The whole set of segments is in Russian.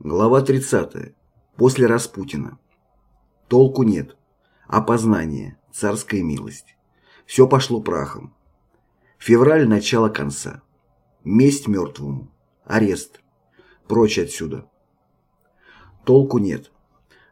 Глава 30. После Распутина. Толку нет. Опознание. Царская милость. Все пошло прахом. Февраль – начало конца. Месть мертвому. Арест. Прочь отсюда. Толку нет.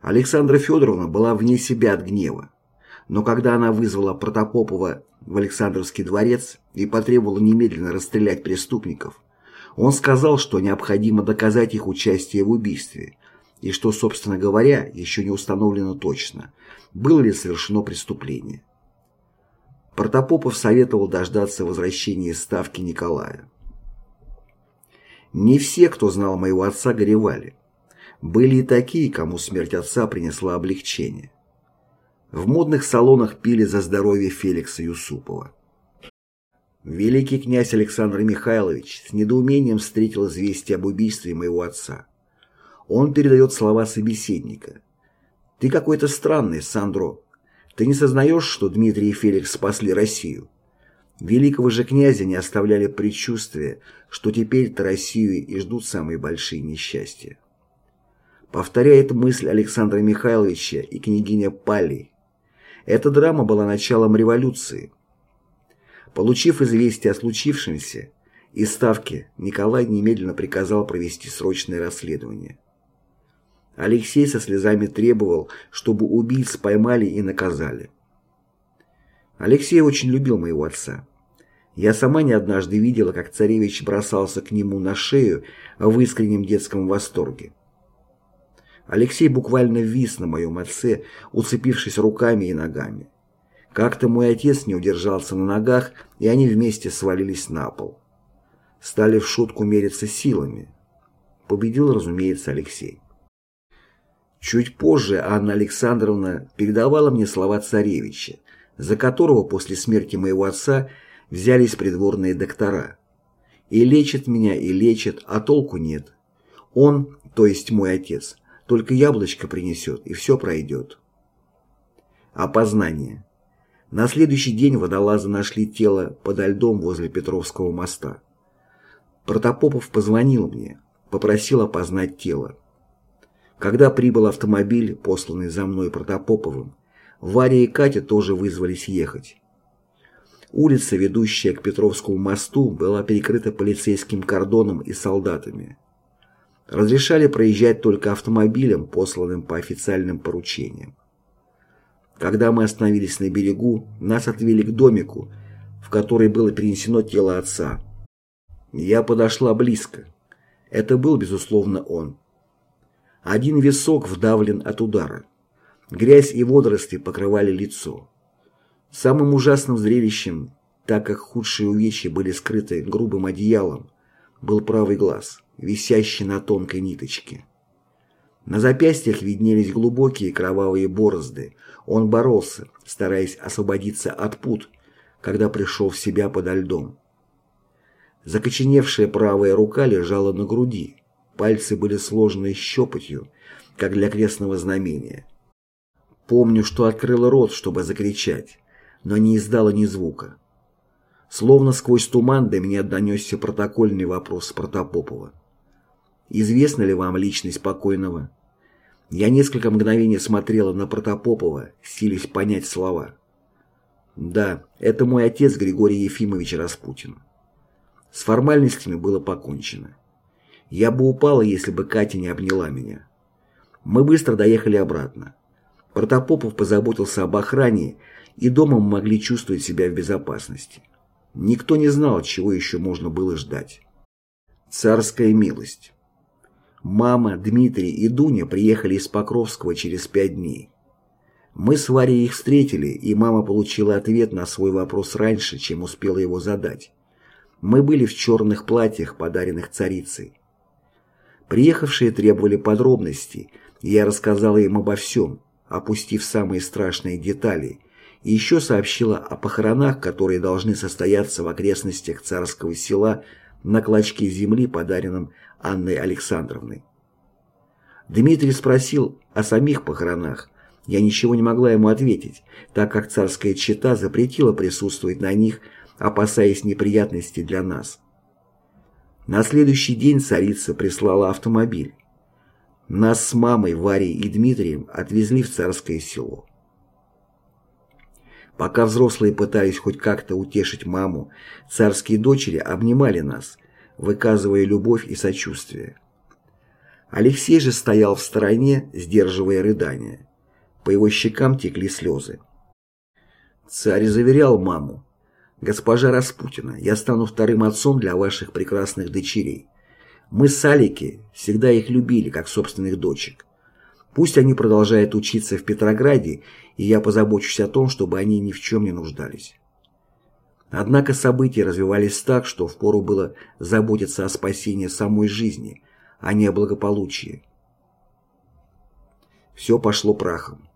Александра Федоровна была вне себя от гнева. Но когда она вызвала Протопопова в Александровский дворец и потребовала немедленно расстрелять преступников, он сказал, что необходимо доказать их участие в убийстве, и что, собственно говоря, еще не установлено точно, было ли совершено преступление. Протопопов советовал дождаться возвращения ставки Николая. Не все, кто знал моего отца, горевали. Были и такие, кому смерть отца принесла облегчение. В модных салонах пили за здоровье Феликса Юсупова. Великий князь Александр Михайлович с недоумением встретил известие об убийстве моего отца. Он передает слова собеседника. «Ты какой-то странный, Сандро. Ты не сознаешь, что Дмитрий и Феликс спасли Россию? Великого же князя не оставляли предчувствия, что теперь-то Россию и ждут самые большие несчастья». Повторяет мысль Александра Михайловича и княгиня Палли. Эта драма была началом революции – Получив известие о случившемся, из Ставки Николай немедленно приказал провести срочное расследование. Алексей со слезами требовал, чтобы убийц поймали и наказали. Алексей очень любил моего отца. Я сама не однажды видела, как царевич бросался к нему на шею в искреннем детском восторге. Алексей буквально вис на моем отце, уцепившись руками и ногами. Как-то мой отец не удержался на ногах, и они вместе свалились на пол. Стали в шутку мериться силами. Победил, разумеется, Алексей. Чуть позже Анна Александровна передавала мне слова царевича, за которого после смерти моего отца взялись придворные доктора. И лечит меня, и лечит, а толку нет. Он, то есть мой отец, только яблочко принесет, и все пройдет. Опознание. На следующий день водолазы нашли тело подо льдом возле Петровского моста. Протопопов позвонил мне, попросил опознать тело. Когда прибыл автомобиль, посланный за мной Протопоповым, Варя и Катя тоже вызвались ехать. Улица, ведущая к Петровскому мосту, была перекрыта полицейским кордоном и солдатами. Разрешали проезжать только автомобилям, посланным по официальным поручениям. Когда мы остановились на берегу, нас отвели к домику, в который было перенесено тело отца. Я подошла близко. Это был, безусловно, он. Один висок вдавлен от удара. Грязь и водоросли покрывали лицо. Самым ужасным зрелищем, так как худшие увечья были скрыты грубым одеялом, был правый глаз, висящий на тонкой ниточке. На запястьях виднелись глубокие кровавые борозды. Он боролся, стараясь освободиться от пут, когда пришел в себя подо льдом. Закоченевшая правая рука лежала на груди. Пальцы были сложены щепотью, как для крестного знамения. Помню, что открыла рот, чтобы закричать, но не издала ни звука. Словно сквозь туман до меня донесся протокольный вопрос Протопопова. Известна ли вам личность покойного? Я несколько мгновений смотрела на Протопопова, силясь понять слова. Да, это мой отец Григорий Ефимович Распутин. С формальностями было покончено. Я бы упала, если бы Катя не обняла меня. Мы быстро доехали обратно. Протопопов позаботился об охране, и дома мы могли чувствовать себя в безопасности. Никто не знал, чего еще можно было ждать. Царская милость. Мама, Дмитрий и Дуня приехали из Покровского через пять дней. Мы с Варей их встретили, и мама получила ответ на свой вопрос раньше, чем успела его задать. Мы были в черных платьях, подаренных царицей. Приехавшие требовали подробностей, и я рассказала им обо всем, опустив самые страшные детали, и еще сообщила о похоронах, которые должны состояться в окрестностях царского села на клочке земли, подаренном Анной Александровной. Дмитрий спросил о самих похоронах. Я ничего не могла ему ответить, так как царская чета запретила присутствовать на них, опасаясь неприятностей для нас. На следующий день царица прислала автомобиль. Нас с мамой, Варей и Дмитрием отвезли в царское село. Пока взрослые пытались хоть как-то утешить маму, царские дочери обнимали нас, выказывая любовь и сочувствие. Алексей же стоял в стороне, сдерживая рыдания. По его щекам текли слезы. Царь заверял маму, «Госпожа Распутина, я стану вторым отцом для ваших прекрасных дочерей. Мы с Алики всегда их любили, как собственных дочек. Пусть они продолжают учиться в Петрограде, и я позабочусь о том, чтобы они ни в чем не нуждались. Однако события развивались так, что впору было заботиться о спасении самой жизни, а не о благополучии. Все пошло прахом.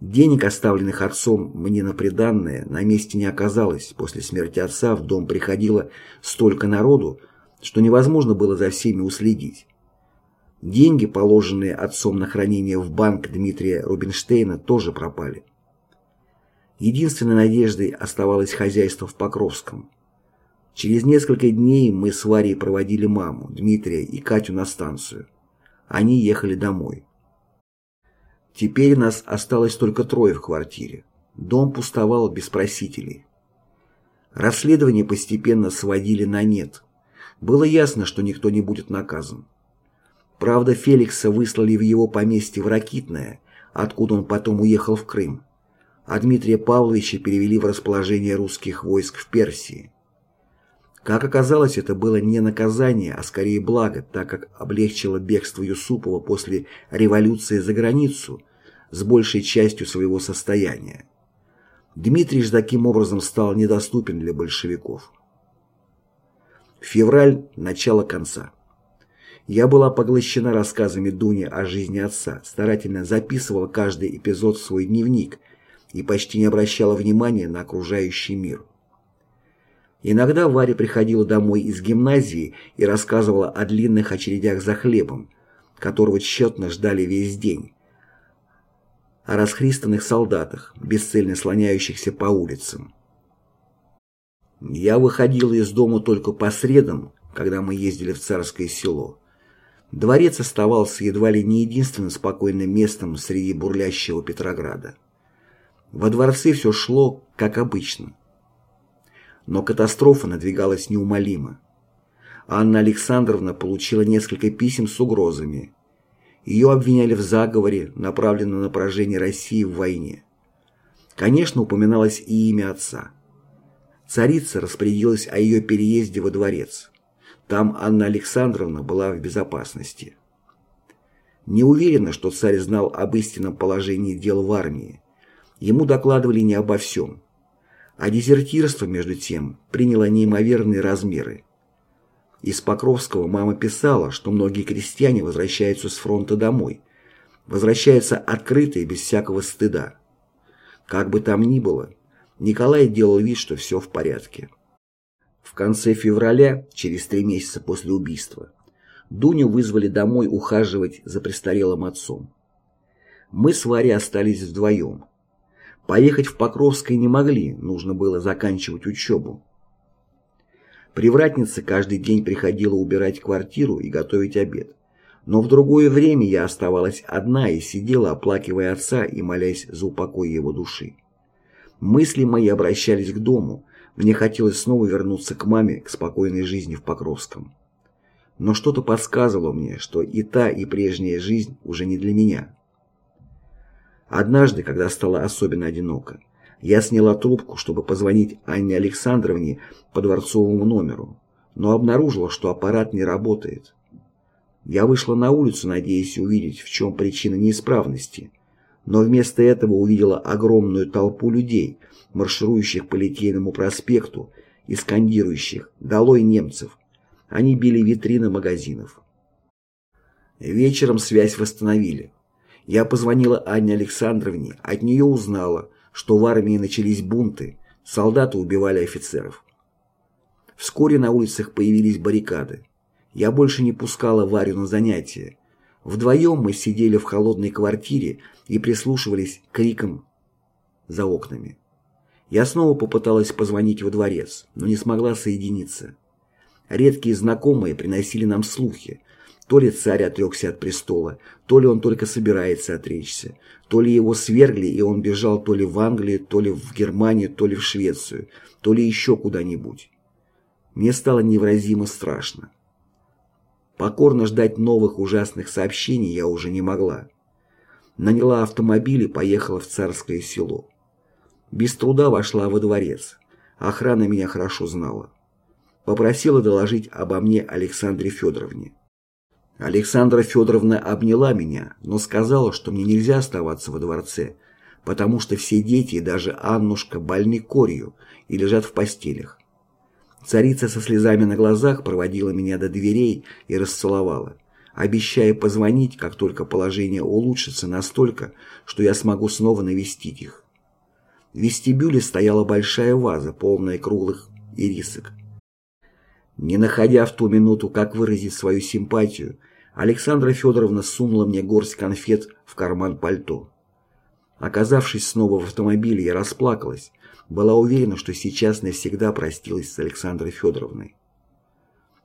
Денег, оставленных отцом мне на приданное, на месте не оказалось. После смерти отца в дом приходило столько народу, что невозможно было за всеми уследить. Деньги, положенные отцом на хранение в банк Дмитрия Рубинштейна, тоже пропали. Единственной надеждой оставалось хозяйство в Покровском. Через несколько дней мы с Варей проводили маму, Дмитрия и Катю на станцию. Они ехали домой. Теперь нас осталось только трое в квартире. Дом пустовал без просителей. Расследование постепенно сводили на нет. Было ясно, что никто не будет наказан. Правда, Феликса выслали в его поместье в Ракитное, откуда он потом уехал в Крым, а Дмитрия Павловича перевели в расположение русских войск в Персии. Как оказалось, это было не наказание, а скорее благо, так как облегчило бегство Юсупова после революции за границу с большей частью своего состояния. Дмитрий же таким образом стал недоступен для большевиков. Февраль – начало конца. Я была поглощена рассказами Дуни о жизни отца, старательно записывала каждый эпизод в свой дневник и почти не обращала внимания на окружающий мир. Иногда Варя приходила домой из гимназии и рассказывала о длинных очередях за хлебом, которого тщетно ждали весь день, о расхристанных солдатах, бесцельно слоняющихся по улицам. Я выходила из дома только по средам, когда мы ездили в Царское село, Дворец оставался едва ли не единственным спокойным местом среди бурлящего Петрограда. Во дворце все шло, как обычно. Но катастрофа надвигалась неумолимо. Анна Александровна получила несколько писем с угрозами. Ее обвиняли в заговоре, направленном на поражение России в войне. Конечно, упоминалось и имя отца. Царица распорядилась о ее переезде во дворец. Там Анна Александровна была в безопасности. Не уверена, что царь знал об истинном положении дел в армии. Ему докладывали не обо всем. А дезертирство, между тем, приняло неимоверные размеры. Из Покровского мама писала, что многие крестьяне возвращаются с фронта домой. Возвращаются открыто и без всякого стыда. Как бы там ни было, Николай делал вид, что все в порядке. В конце февраля, через три месяца после убийства, Дуню вызвали домой ухаживать за престарелым отцом. Мы с Варей остались вдвоем. Поехать в Покровское не могли, нужно было заканчивать учебу. Привратница каждый день приходила убирать квартиру и готовить обед. Но в другое время я оставалась одна и сидела, оплакивая отца и молясь за упокой его души. Мысли мои обращались к дому, мне хотелось снова вернуться к маме, к спокойной жизни в Покровском. Но что-то подсказывало мне, что и та, и прежняя жизнь уже не для меня. Однажды, когда стало особенно одиноко, я сняла трубку, чтобы позвонить Анне Александровне по дворцовому номеру, но обнаружила, что аппарат не работает. Я вышла на улицу, надеясь увидеть, в чем причина неисправности, но вместо этого увидела огромную толпу людей – марширующих по Литейному проспекту и скандирующих «Долой немцев!». Они били витрины магазинов. Вечером связь восстановили. Я позвонила Анне Александровне, от нее узнала, что в армии начались бунты, солдаты убивали офицеров. Вскоре на улицах появились баррикады. Я больше не пускала Варю на занятия. Вдвоем мы сидели в холодной квартире и прислушивались к крикам за окнами. Я снова попыталась позвонить во дворец, но не смогла соединиться. Редкие знакомые приносили нам слухи. То ли царь отрекся от престола, то ли он только собирается отречься, то ли его свергли, и он бежал то ли в Англию, то ли в Германию, то ли в Швецию, то ли еще куда-нибудь. Мне стало невыразимо страшно. Покорно ждать новых ужасных сообщений я уже не могла. Наняла автомобиль и поехала в Царское село. Без труда вошла во дворец. Охрана меня хорошо знала. Попросила доложить обо мне Александре Федоровне. Александра Федоровна обняла меня, но сказала, что мне нельзя оставаться во дворце, потому что все дети даже Аннушка больны корью и лежат в постелях. Царица со слезами на глазах проводила меня до дверей и расцеловала, обещая позвонить, как только положение улучшится настолько, что я смогу снова навестить их. В вестибюле стояла большая ваза, полная круглых ирисок. Не находя в ту минуту, как выразить свою симпатию, Александра Федоровна сунула мне горсть конфет в карман пальто. Оказавшись снова в автомобиле, я расплакалась, была уверена, что сейчас навсегда простилась с Александрой Федоровной.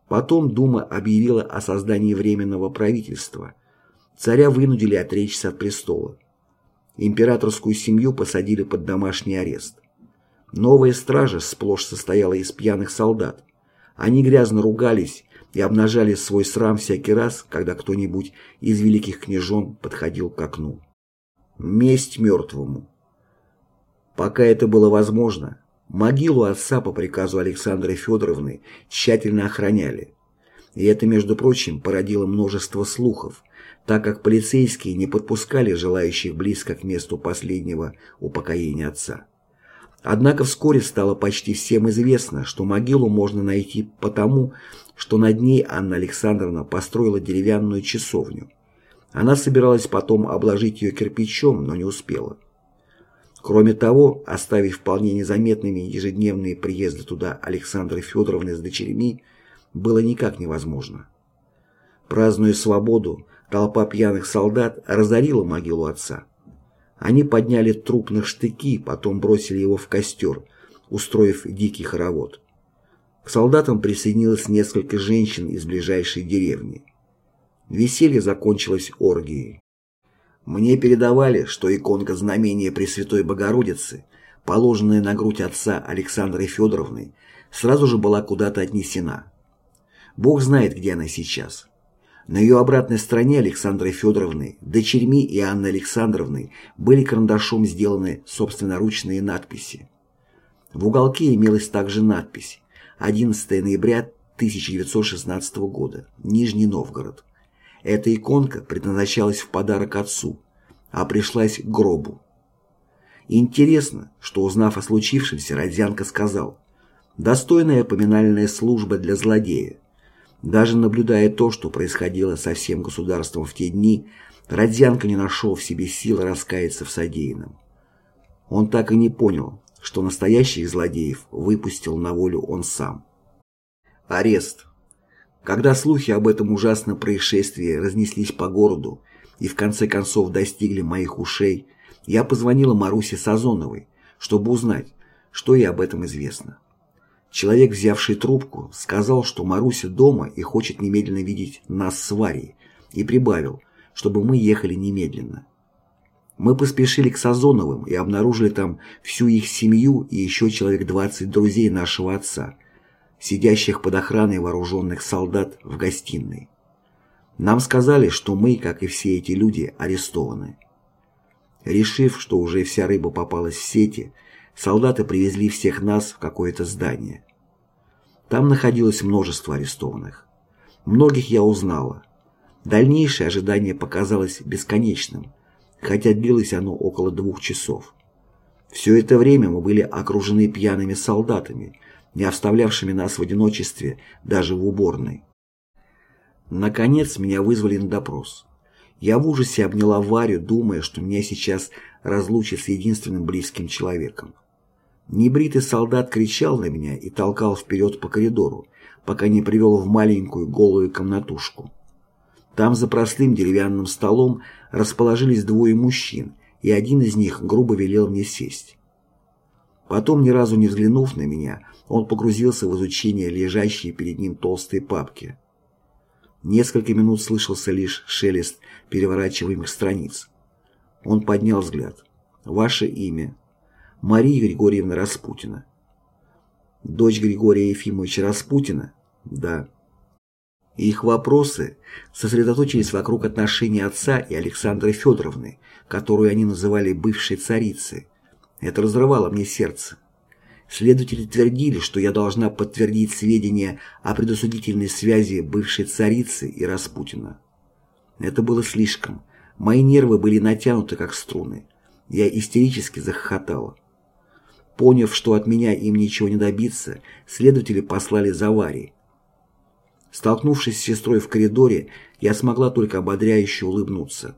Потом Дума объявила о создании Временного правительства. Царя вынудили отречься от престола. Императорскую семью посадили под домашний арест. Новая стража сплошь состояла из пьяных солдат. Они грязно ругались и обнажали свой срам всякий раз, когда кто-нибудь из великих княжон подходил к окну. Месть мертвому. Пока это было возможно, могилу отца по приказу Александры Федоровны тщательно охраняли. И это, между прочим, породило множество слухов, так как полицейские не подпускали желающих близко к месту последнего упокоения отца. Однако вскоре стало почти всем известно, что могилу можно найти потому, что над ней Анна Александровна построила деревянную часовню. Она собиралась потом обложить ее кирпичом, но не успела. Кроме того, оставив вполне незаметными ежедневные приезды туда Александры Федоровны с дочерьми, было никак невозможно. Празднуя свободу, толпа пьяных солдат разорила могилу отца. Они подняли труп на штыки, потом бросили его в костер, устроив дикий хоровод. К солдатам присоединилось несколько женщин из ближайшей деревни. Веселье закончилось оргией. Мне передавали, что иконка знамения Пресвятой Богородицы, положенная на грудь отца Александры Федоровны, сразу же была куда-то отнесена. Бог знает, где она сейчас. На ее обратной стороне Александры Федоровны, дочерьми и Анны Александровны были карандашом сделаны собственноручные надписи. В уголке имелась также надпись 11 ноября 1916 года, Нижний Новгород. Эта иконка предназначалась в подарок отцу, а пришлась к гробу. Интересно, что узнав о случившемся, Родзянко сказал «Достойная поминальная служба для злодея». Даже наблюдая то, что происходило со всем государством в те дни, Родзянко не нашел в себе сил раскаяться в содеянном. Он так и не понял, что настоящих злодеев выпустил на волю он сам. Арест. Когда слухи об этом ужасном происшествии разнеслись по городу и в конце концов достигли моих ушей, я позвонила Марусе Сазоновой, чтобы узнать, что ей об этом известно. Человек, взявший трубку, сказал, что Маруся дома и хочет немедленно видеть нас с Варей, и прибавил, чтобы мы ехали немедленно. Мы поспешили к Сазоновым и обнаружили там всю их семью и еще человек 20 друзей нашего отца, сидящих под охраной вооруженных солдат в гостиной. Нам сказали, что мы, как и все эти люди, арестованы. Решив, что уже вся рыба попалась в сети, солдаты привезли всех нас в какое-то здание. Там находилось множество арестованных. Многих я узнала. Дальнейшее ожидание показалось бесконечным – хотя длилось оно около двух часов. Все это время мы были окружены пьяными солдатами, не оставлявшими нас в одиночестве даже в уборной. Наконец меня вызвали на допрос. Я в ужасе обняла Варю, думая, что меня сейчас разлучат с единственным близким человеком. Небритый солдат кричал на меня и толкал вперед по коридору, пока не привел в маленькую голую комнатушку. Там за простым деревянным столом расположились двое мужчин, и один из них грубо велел мне сесть. Потом, ни разу не взглянув на меня, он погрузился в изучение лежащей перед ним толстой папки. Несколько минут слышался лишь шелест переворачиваемых страниц. Он поднял взгляд. «Ваше имя?» «Мария Григорьевна Распутина». «Дочь Григория Ефимовича Распутина?» «Да». Их вопросы сосредоточились вокруг отношений отца и Александры Федоровны, которую они называли бывшей царицей. Это разрывало мне сердце. Следователи твердили, что я должна подтвердить сведения о предосудительной связи бывшей царицы и Распутина. Это было слишком. Мои нервы были натянуты, как струны. Я истерически захохотала. Поняв, что от меня им ничего не добиться, следователи послали за Варей. Столкнувшись с сестрой в коридоре, я смогла только ободряюще улыбнуться.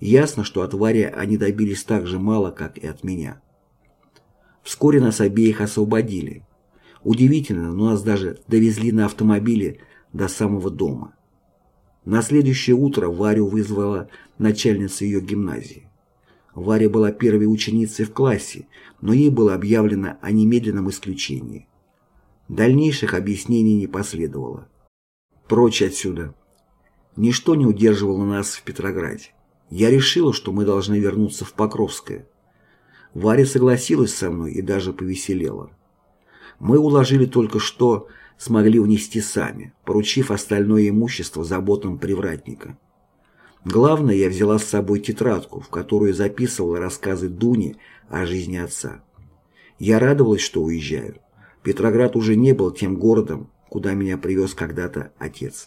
Ясно, что от Вари они добились так же мало, как и от меня. Вскоре нас обеих освободили. Удивительно, но нас даже довезли на автомобиле до самого дома. На следующее утро Варю вызвала начальница ее гимназии. Варя была первой ученицей в классе, но ей было объявлено о немедленном исключении. Дальнейших объяснений не последовало. Прочь отсюда. Ничто не удерживало нас в Петрограде. Я решила, что мы должны вернуться в Покровское. Варя согласилась со мной и даже повеселела. Мы уложили только что смогли унести сами, поручив остальное имущество заботам привратника. Главное, я взяла с собой тетрадку, в которую записывала рассказы Дуни о жизни отца. Я радовалась, что уезжаю. Петроград уже не был тем городом, куда меня привез когда-то отец.